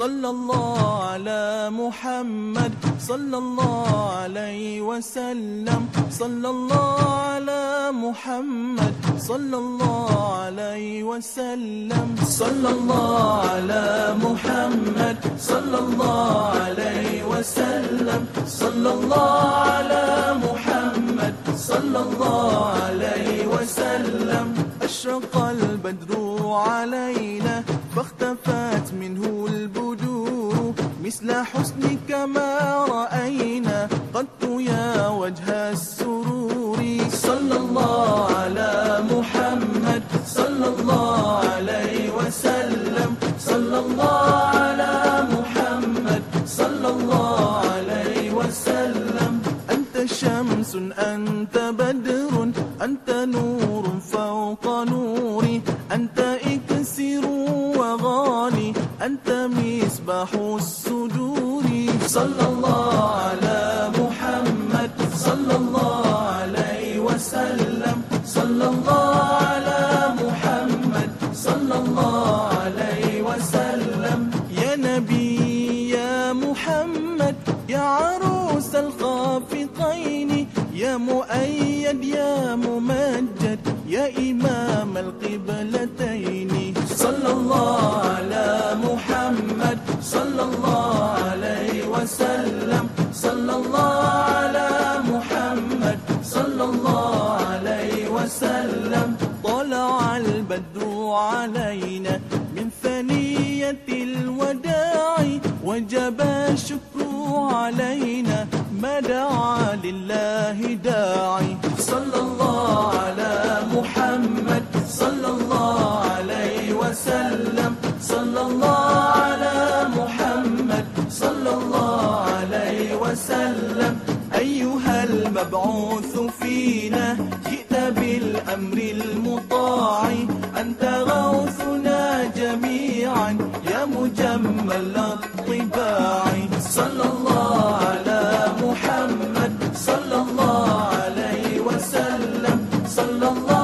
صلى الله على محمد صلى الله عليه وسلم. صلى الله على محمد صلى الله عليه وسلم. صلى الله على محمد صلى الله عليه وسلم. صلى الله على محمد صلى الله عليه وسلم. أشرق البدر علينا مثل حسنك ما رأينا. قد يا وجه السرور صلى الله على محمد. صلى الله عليه وسلم. صلى الله على محمد. صلى الله عليه وسلم. أنت شمس أنت بدر أنت نور فوق نوري أنت إكسر وغالي أنت مصباح الصدور صلى الله على محمد. صلى الله عليه وسلم. صلى الله على محمد. صلى الله عليه وسلم. يا نبي يا محمد يا عروس الخافقين. يا مؤيد يا ممجد يا إمام القبلتين. صلى الله على محمد صلى الله عليه وسلم. طلع البدر علينا من ثنية الوداع وجب الشكر علينا ما دعا لله داعي صلى الله على محمد صلى الله عليه وسلم. صلى الله وسلم. أيها المبعوث فينا جئت بالأمر المطاع. أنت غوثنا جميعا يا مجمل الطباع. صلى الله على محمد صلى الله عليه وسلم. صلى الله